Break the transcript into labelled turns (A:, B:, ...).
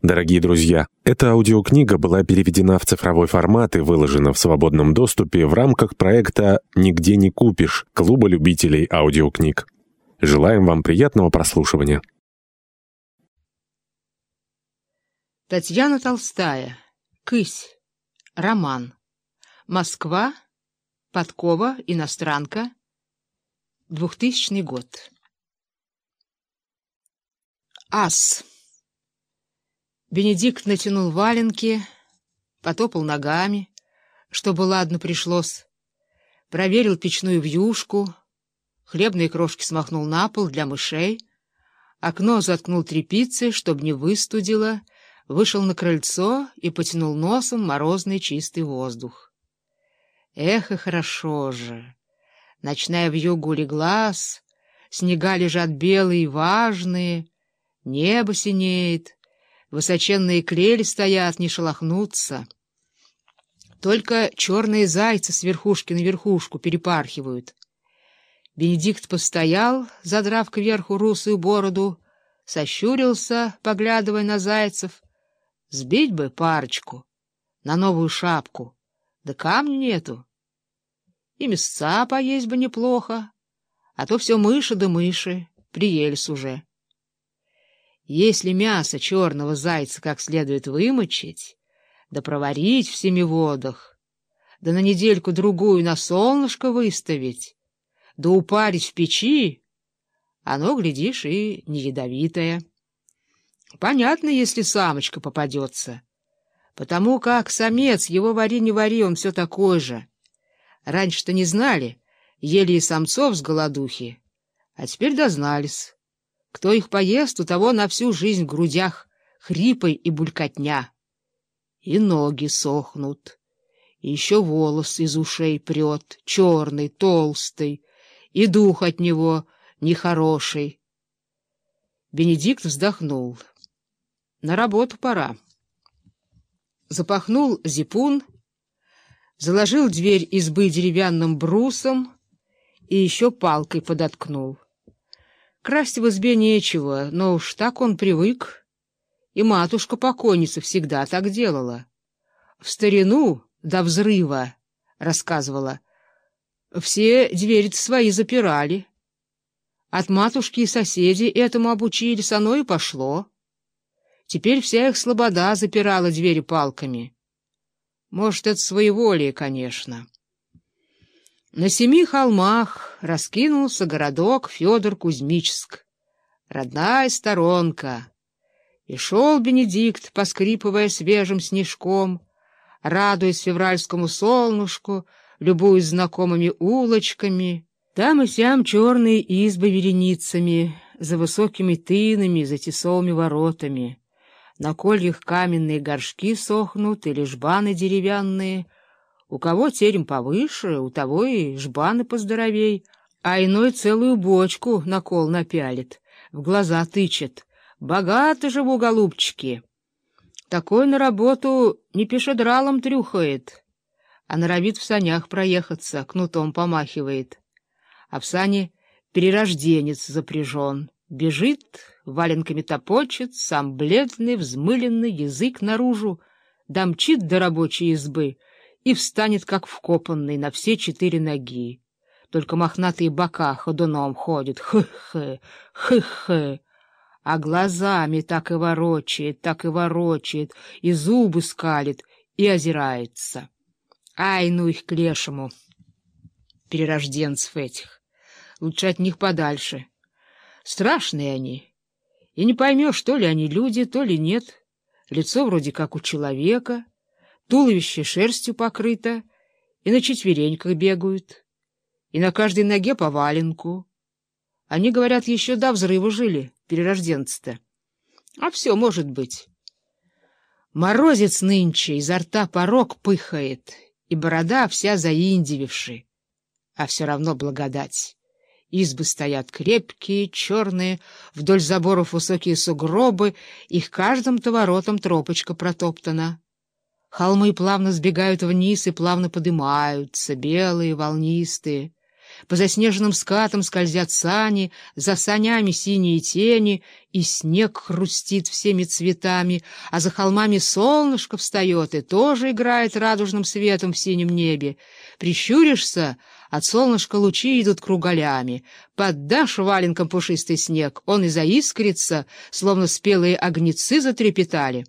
A: Дорогие друзья, эта аудиокнига была переведена в цифровой формат и выложена в свободном доступе в рамках проекта «Нигде не купишь» Клуба любителей аудиокниг. Желаем вам приятного прослушивания.
B: Татьяна Толстая. Кысь. Роман. Москва. Подкова. Иностранка. 2000 год. Ас. Бенедикт натянул валенки, потопал ногами, чтобы ладно пришлось, проверил печную вьюшку, хлебные крошки смахнул на пол для мышей, окно заткнул тряпицей, чтобы не выстудило, вышел на крыльцо и потянул носом морозный чистый воздух. Эх, и хорошо же! Ночная вьюга улеглась, снега лежат белые и важные, небо синеет — Высоченные клели стоят, не шелохнутся. Только черные зайцы с верхушки на верхушку перепархивают. Бенедикт постоял, задрав кверху русую бороду, сощурился, поглядывая на зайцев. Сбить бы парочку на новую шапку, да камня нету. И мясца поесть бы неплохо, а то все мыши да мыши, приелись уже. Если мясо черного зайца как следует вымочить, да проварить в семи водах, да на недельку-другую на солнышко выставить, да упарить в печи, оно, глядишь, и не ядовитое. Понятно, если самочка попадется, потому как самец, его вари не вари, он все такой же. Раньше-то не знали, ели и самцов с голодухи, а теперь дознались. Кто их поест, у того на всю жизнь в грудях хрипой и булькотня. И ноги сохнут, и еще волос из ушей прет, черный, толстый, и дух от него нехороший. Бенедикт вздохнул. На работу пора. Запахнул зипун, заложил дверь избы деревянным брусом и еще палкой подоткнул. Красть в избе нечего, но уж так он привык. И матушка-покойница всегда так делала. В старину до взрыва, — рассказывала, — все двери свои запирали. От матушки и соседей этому обучились, оно и пошло. Теперь вся их слобода запирала двери палками. Может, это своеволие, конечно. На семи холмах раскинулся городок Федор-Кузьмичск, родная сторонка. И шел Бенедикт, поскрипывая свежим снежком, радуясь февральскому солнышку, любуясь знакомыми улочками. Там и сям черные избы вереницами, за высокими тынами, за тесовыми воротами. На кольях каменные горшки сохнут или жбаны деревянные — у кого терем повыше, у того и жбаны поздоровей, а иной целую бочку на кол напялит, в глаза тычет. Богато живу, голубчики. Такой на работу не пешедралом трюхает, а норовит в санях проехаться, кнутом помахивает. А в сане перерожденец запряжен. Бежит, валенками топочет, сам бледный, взмыленный, язык наружу, домчит до рабочей избы — и встанет, как вкопанный, на все четыре ноги. Только мохнатые бока ходуном ходят, хы-хы, хы-хы, а глазами так и ворочает, так и ворочает, и зубы скалит, и озирается. Ай, ну их к лешему, перерожденцев этих, лучше от них подальше. Страшные они, и не поймешь, то ли они люди, то ли нет. Лицо вроде как у человека — туловище шерстью покрыто, и на четвереньках бегают, и на каждой ноге по валенку. Они, говорят, еще до взрыва жили, перерожденцы-то. А все может быть. Морозец нынче, изо рта порог пыхает, и борода вся заиндививши. А все равно благодать. Избы стоят крепкие, черные, вдоль заборов высокие сугробы, их каждым-то воротом тропочка протоптана. Холмы плавно сбегают вниз и плавно поднимаются, белые, волнистые. По заснеженным скатам скользят сани, за санями синие тени, и снег хрустит всеми цветами, а за холмами солнышко встает и тоже играет радужным светом в синем небе. Прищуришься, от солнышка лучи идут круголями. Поддашь валенком пушистый снег, он и заискрится, словно спелые огнецы затрепетали.